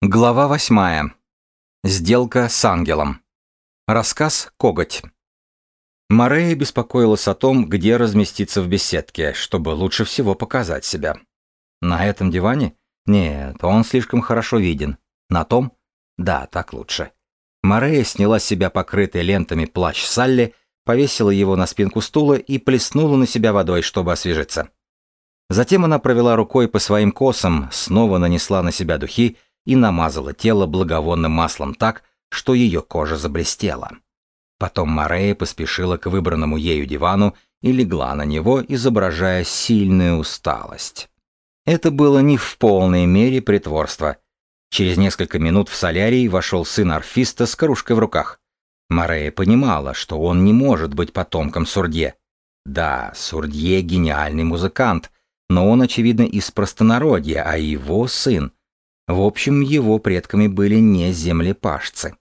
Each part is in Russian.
Глава восьмая. Сделка с ангелом. Рассказ «Коготь». Морея беспокоилась о том, где разместиться в беседке, чтобы лучше всего показать себя. На этом диване? Нет, он слишком хорошо виден. На том? Да, так лучше. Морея сняла с себя покрытый лентами плащ Салли, повесила его на спинку стула и плеснула на себя водой, чтобы освежиться. Затем она провела рукой по своим косам, снова нанесла на себя духи и намазала тело благовонным маслом так, что ее кожа заблестела. Потом Морея поспешила к выбранному ею дивану и легла на него, изображая сильную усталость. Это было не в полной мере притворство. Через несколько минут в солярий вошел сын арфиста с кружкой в руках. Морея понимала, что он не может быть потомком Сурдье. Да, Сурдье — гениальный музыкант, но он, очевидно, из простонародья, а его сын в общем, его предками были не землепашцы.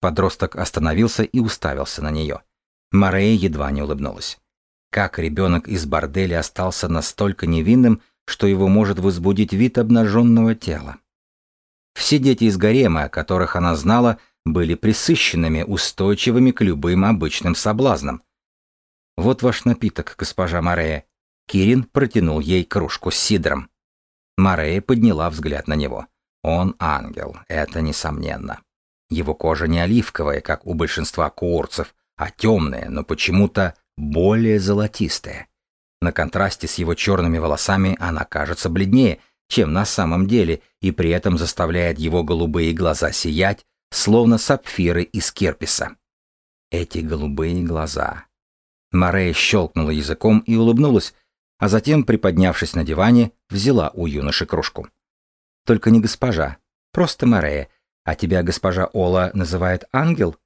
Подросток остановился и уставился на нее. Морея едва не улыбнулась. Как ребенок из борделя остался настолько невинным, что его может возбудить вид обнаженного тела? Все дети из гарема, которых она знала, были присыщенными, устойчивыми к любым обычным соблазнам. «Вот ваш напиток, госпожа Морея». Кирин протянул ей кружку с сидром. Морея подняла взгляд на него. Он ангел, это несомненно. Его кожа не оливковая, как у большинства курцев, а темная, но почему-то более золотистая. На контрасте с его черными волосами она кажется бледнее, чем на самом деле, и при этом заставляет его голубые глаза сиять, словно сапфиры из керписа. Эти голубые глаза. Морея щелкнула языком и улыбнулась, а затем, приподнявшись на диване, взяла у юноши кружку. «Только не госпожа, просто Морея, а тебя госпожа Ола называет ангел?»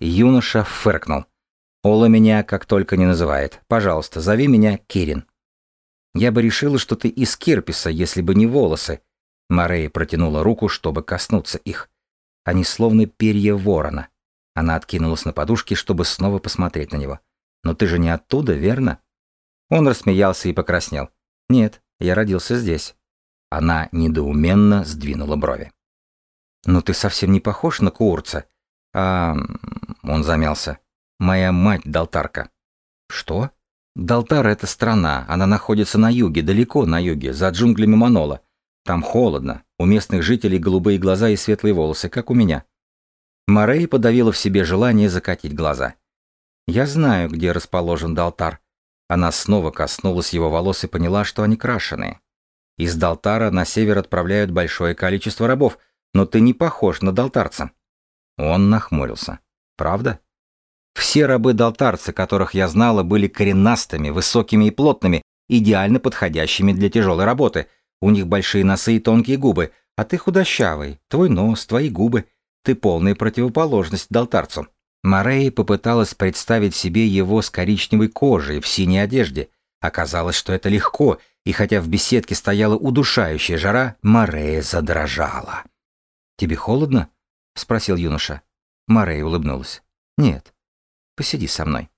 Юноша фыркнул. «Ола меня как только не называет. Пожалуйста, зови меня Кирин». «Я бы решила, что ты из Кирписа, если бы не волосы». Морея протянула руку, чтобы коснуться их. Они словно перья ворона. Она откинулась на подушке, чтобы снова посмотреть на него. «Но ты же не оттуда, верно?» Он рассмеялся и покраснел. «Нет, я родился здесь». Она недоуменно сдвинула брови. «Но ты совсем не похож на курца». «А...» Он замялся. «Моя мать Далтарка». «Что?» «Далтар — это страна. Она находится на юге, далеко на юге, за джунглями Манола. Там холодно. У местных жителей голубые глаза и светлые волосы, как у меня». Морей подавила в себе желание закатить глаза. «Я знаю, где расположен Далтар. Она снова коснулась его волос и поняла, что они крашеные. Из Далтара на север отправляют большое количество рабов, но ты не похож на далтарца. Он нахмурился. Правда? Все рабы-далтарцы, которых я знала, были коренастыми, высокими и плотными, идеально подходящими для тяжелой работы. У них большие носы и тонкие губы, а ты худощавый, твой нос, твои губы. Ты полная противоположность далтарцу. Морей попыталась представить себе его с коричневой кожей в синей одежде. Оказалось, что это легко, и хотя в беседке стояла удушающая жара, Морея задрожала. «Тебе холодно?» — спросил юноша. Морея улыбнулась. «Нет. Посиди со мной».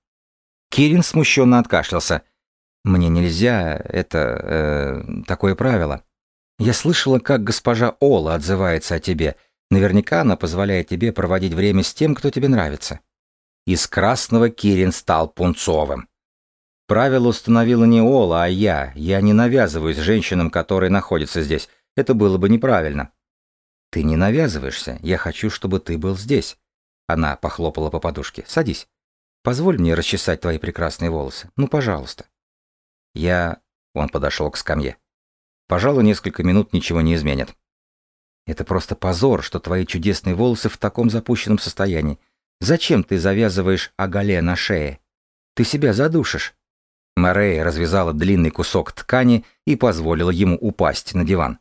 Кирин смущенно откашлялся. «Мне нельзя, это... Э, такое правило. Я слышала, как госпожа Ола отзывается о тебе, Наверняка она позволяет тебе проводить время с тем, кто тебе нравится. Из красного Кирин стал пунцовым. Правило установила не Ола, а я. Я не навязываюсь женщинам, которые находятся здесь. Это было бы неправильно. Ты не навязываешься. Я хочу, чтобы ты был здесь. Она похлопала по подушке. Садись. Позволь мне расчесать твои прекрасные волосы. Ну, пожалуйста. Я... Он подошел к скамье. Пожалуй, несколько минут ничего не изменит. Это просто позор, что твои чудесные волосы в таком запущенном состоянии. Зачем ты завязываешь оголе на шее? Ты себя задушишь. Морей развязала длинный кусок ткани и позволила ему упасть на диван.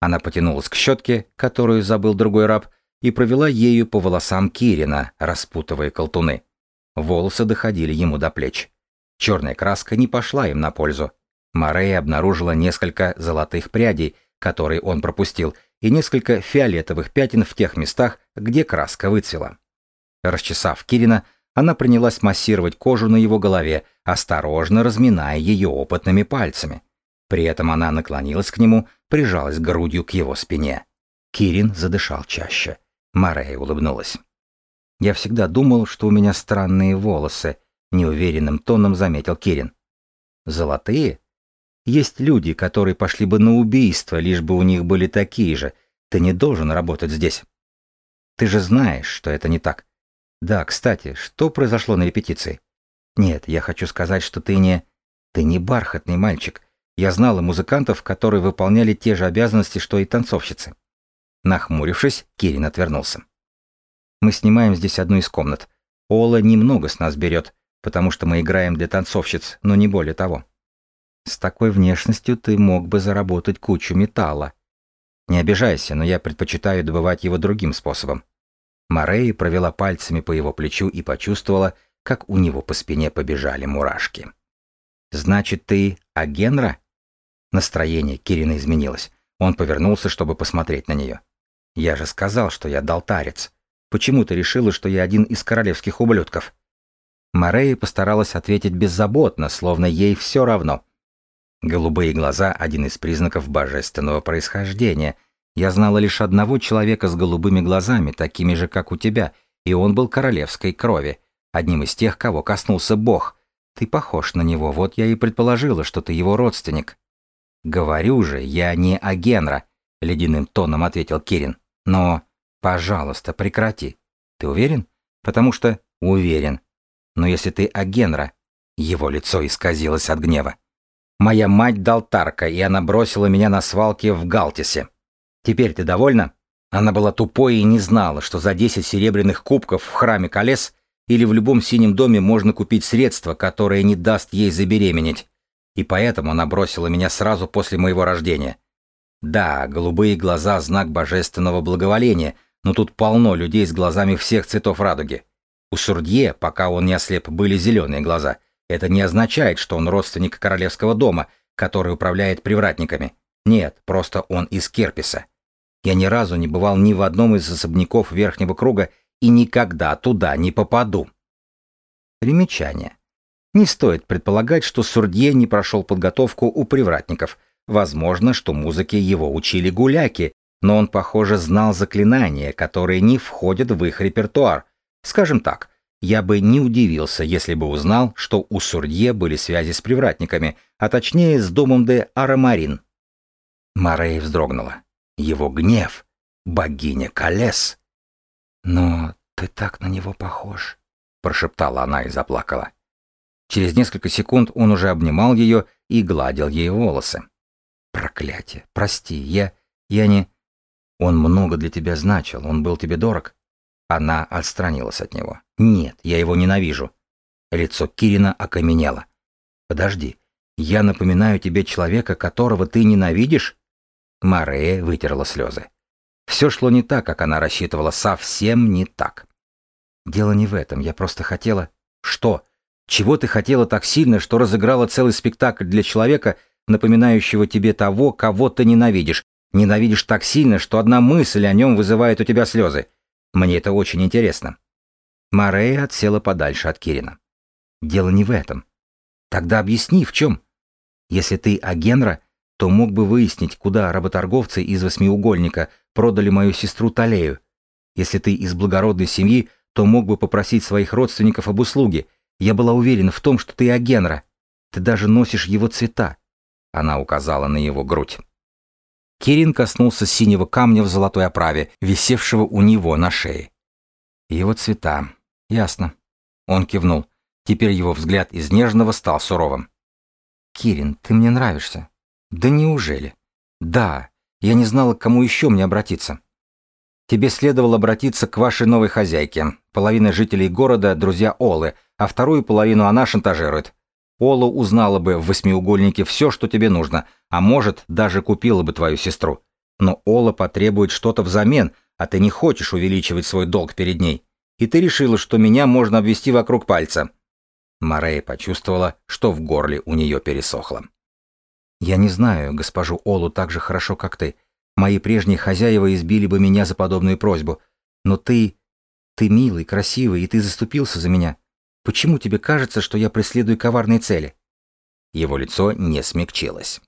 Она потянулась к щетке, которую забыл другой раб, и провела ею по волосам Кирина, распутывая колтуны. Волосы доходили ему до плеч. Черная краска не пошла им на пользу. Морей обнаружила несколько золотых прядей, которые он пропустил, и несколько фиолетовых пятен в тех местах, где краска выцвела. Расчесав Кирина, она принялась массировать кожу на его голове, осторожно разминая ее опытными пальцами. При этом она наклонилась к нему, прижалась грудью к его спине. Кирин задышал чаще. Марея улыбнулась. «Я всегда думал, что у меня странные волосы», — неуверенным тоном заметил Кирин. «Золотые? Есть люди, которые пошли бы на убийство, лишь бы у них были такие же. Ты не должен работать здесь». «Ты же знаешь, что это не так». «Да, кстати, что произошло на репетиции?» «Нет, я хочу сказать, что ты не... Ты не бархатный мальчик. Я знала музыкантов, которые выполняли те же обязанности, что и танцовщицы». Нахмурившись, Кирин отвернулся. Мы снимаем здесь одну из комнат. Ола немного с нас берет, потому что мы играем для танцовщиц, но не более того. С такой внешностью ты мог бы заработать кучу металла. Не обижайся, но я предпочитаю добывать его другим способом. Морей провела пальцами по его плечу и почувствовала, как у него по спине побежали мурашки. «Значит, ты Агенра?» Настроение Кирина изменилось. Он повернулся, чтобы посмотреть на нее. «Я же сказал, что я далтарец. Почему ты решила, что я один из королевских ублюдков?» Морея постаралась ответить беззаботно, словно ей все равно. Голубые глаза – один из признаков божественного происхождения. Я знала лишь одного человека с голубыми глазами, такими же, как у тебя, и он был королевской крови, одним из тех, кого коснулся Бог. Ты похож на него, вот я и предположила, что ты его родственник. «Говорю же, я не Агенра», — ледяным тоном ответил Кирин. «Но Пожалуйста, прекрати. Ты уверен? Потому что уверен. Но если ты Агенра... Его лицо исказилось от гнева. Моя мать дал Тарка, и она бросила меня на свалке в Галтисе. Теперь ты довольна? Она была тупой и не знала, что за 10 серебряных кубков в храме колес или в любом синем доме можно купить средство, которое не даст ей забеременеть. И поэтому она бросила меня сразу после моего рождения. Да, голубые глаза – знак божественного благоволения – но тут полно людей с глазами всех цветов радуги. У Сурдье, пока он не ослеп, были зеленые глаза. Это не означает, что он родственник королевского дома, который управляет привратниками. Нет, просто он из Керписа. Я ни разу не бывал ни в одном из особняков Верхнего круга и никогда туда не попаду. Примечание. Не стоит предполагать, что Сурдье не прошел подготовку у привратников. Возможно, что музыке его учили гуляки, но он, похоже, знал заклинания, которые не входят в их репертуар. Скажем так, я бы не удивился, если бы узнал, что у Сурдье были связи с привратниками, а точнее с домом де Арамарин. Морей вздрогнула. Его гнев. Богиня Колес. «Но ты так на него похож», — прошептала она и заплакала. Через несколько секунд он уже обнимал ее и гладил ей волосы. «Проклятие! Прости, я... я не...» Он много для тебя значил, он был тебе дорог. Она отстранилась от него. Нет, я его ненавижу. Лицо Кирина окаменело. Подожди, я напоминаю тебе человека, которого ты ненавидишь? Марея вытерла слезы. Все шло не так, как она рассчитывала, совсем не так. Дело не в этом, я просто хотела... Что? Чего ты хотела так сильно, что разыграла целый спектакль для человека, напоминающего тебе того, кого ты ненавидишь, Ненавидишь так сильно, что одна мысль о нем вызывает у тебя слезы. Мне это очень интересно. Марея отсела подальше от Кирина. Дело не в этом. Тогда объясни, в чем. Если ты Агенра, то мог бы выяснить, куда работорговцы из восьмиугольника продали мою сестру Талею. Если ты из благородной семьи, то мог бы попросить своих родственников об услуге. Я была уверена в том, что ты Агенра. Ты даже носишь его цвета. Она указала на его грудь. Кирин коснулся синего камня в золотой оправе, висевшего у него на шее. Его цвета. Ясно. Он кивнул. Теперь его взгляд из нежного стал суровым. «Кирин, ты мне нравишься». «Да неужели?» «Да. Я не знала, к кому еще мне обратиться». «Тебе следовало обратиться к вашей новой хозяйке. Половина жителей города – друзья Олы, а вторую половину она шантажирует. Ола узнала бы в восьмиугольнике все, что тебе нужно, а может, даже купила бы твою сестру. Но Ола потребует что-то взамен, а ты не хочешь увеличивать свой долг перед ней. И ты решила, что меня можно обвести вокруг пальца. Морея почувствовала, что в горле у нее пересохло. «Я не знаю госпожу Олу так же хорошо, как ты. Мои прежние хозяева избили бы меня за подобную просьбу. Но ты... ты милый, красивый, и ты заступился за меня. Почему тебе кажется, что я преследую коварные цели?» Его лицо не смягчилось.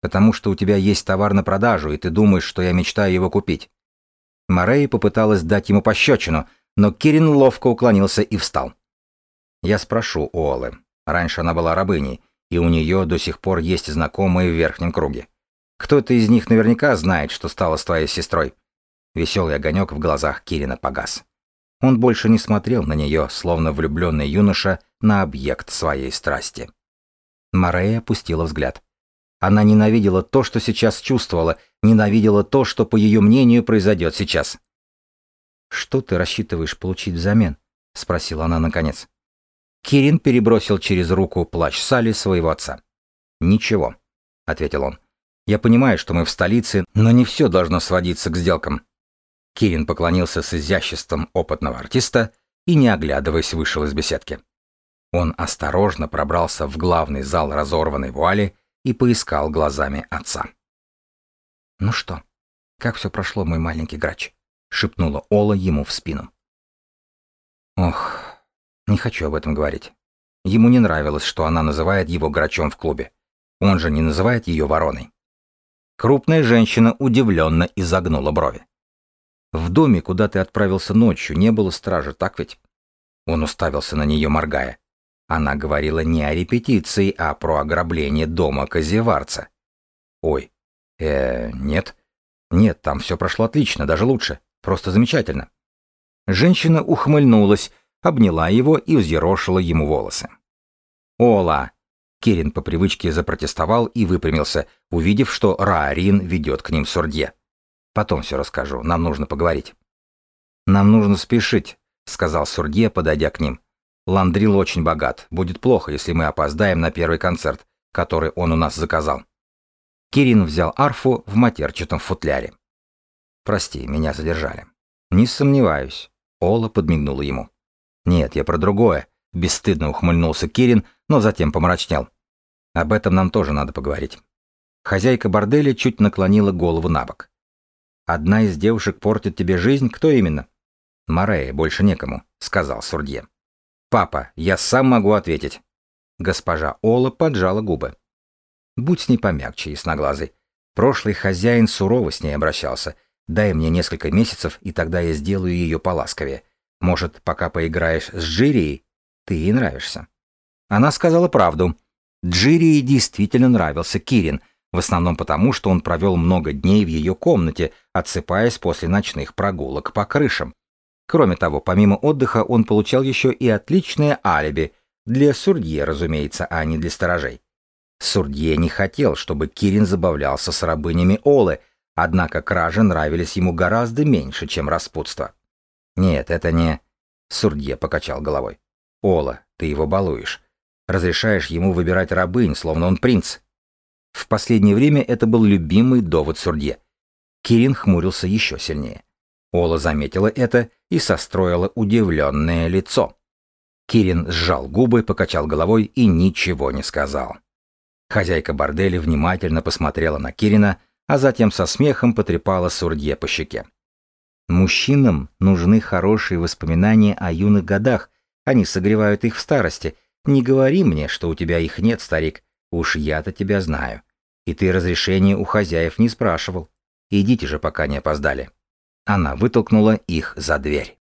Потому что у тебя есть товар на продажу, и ты думаешь, что я мечтаю его купить. Морей попыталась дать ему пощечину, но Кирин ловко уклонился и встал. Я спрошу у Олы. Раньше она была рабыней, и у нее до сих пор есть знакомые в верхнем круге. Кто-то из них наверняка знает, что стало с твоей сестрой. Веселый огонек в глазах Кирина погас. Он больше не смотрел на нее, словно влюбленный юноша, на объект своей страсти. Морея опустила взгляд. Она ненавидела то, что сейчас чувствовала, ненавидела то, что, по ее мнению, произойдет сейчас. «Что ты рассчитываешь получить взамен?» — спросила она наконец. Кирин перебросил через руку плащ Сали своего отца. «Ничего», — ответил он. «Я понимаю, что мы в столице, но не все должно сводиться к сделкам». Кирин поклонился с изяществом опытного артиста и, не оглядываясь, вышел из беседки. Он осторожно пробрался в главный зал разорванной вуали и поискал глазами отца. «Ну что, как все прошло, мой маленький грач?» — шепнула Ола ему в спину. «Ох, не хочу об этом говорить. Ему не нравилось, что она называет его грачом в клубе. Он же не называет ее вороной. Крупная женщина удивленно изогнула брови. В доме, куда ты отправился ночью, не было стражи, так ведь? Он уставился на нее, моргая. Она говорила не о репетиции, а про ограбление дома Козеварца. Ой, э, нет. Нет, там все прошло отлично, даже лучше. Просто замечательно. Женщина ухмыльнулась, обняла его и взъерошила ему волосы. «Ола!» Керин по привычке запротестовал и выпрямился, увидев, что Раарин ведет к ним Сурдье. «Потом все расскажу, нам нужно поговорить». «Нам нужно спешить», — сказал Сурдье, подойдя к ним. «Ландрил очень богат. Будет плохо, если мы опоздаем на первый концерт, который он у нас заказал». Кирин взял арфу в матерчатом футляре. «Прости, меня задержали». «Не сомневаюсь», — Ола подмигнула ему. «Нет, я про другое», — бесстыдно ухмыльнулся Кирин, но затем помрачнел. «Об этом нам тоже надо поговорить». Хозяйка борделя чуть наклонила голову на бок. «Одна из девушек портит тебе жизнь, кто именно?» «Морея, больше некому», — сказал Сурдье. «Папа, я сам могу ответить». Госпожа Ола поджала губы. «Будь с ней помягче, ясноглазый. Прошлый хозяин сурово с ней обращался. Дай мне несколько месяцев, и тогда я сделаю ее поласковее. Может, пока поиграешь с Джирией, ты ей нравишься. Она сказала правду. Джирии действительно нравился Кирин, в основном потому, что он провел много дней в ее комнате, отсыпаясь после ночных прогулок по крышам. Кроме того, помимо отдыха он получал еще и отличное алиби, для Сурдье, разумеется, а не для сторожей. Сурдье не хотел, чтобы Кирин забавлялся с рабынями Олы, однако кражи нравились ему гораздо меньше, чем распутство. «Нет, это не...» Сурдье покачал головой. «Ола, ты его балуешь. Разрешаешь ему выбирать рабынь, словно он принц». В последнее время это был любимый довод Сурдье. Кирин хмурился еще сильнее. Ола заметила это и состроила удивленное лицо. Кирин сжал губы, покачал головой и ничего не сказал. Хозяйка борделя внимательно посмотрела на Кирина, а затем со смехом потрепала Сурдье по щеке. Мужчинам нужны хорошие воспоминания о юных годах, они согревают их в старости. Не говори мне, что у тебя их нет, старик, уж я-то тебя знаю. И ты разрешения у хозяев не спрашивал. Идите же, пока не опоздали. Она вытолкнула их за дверь.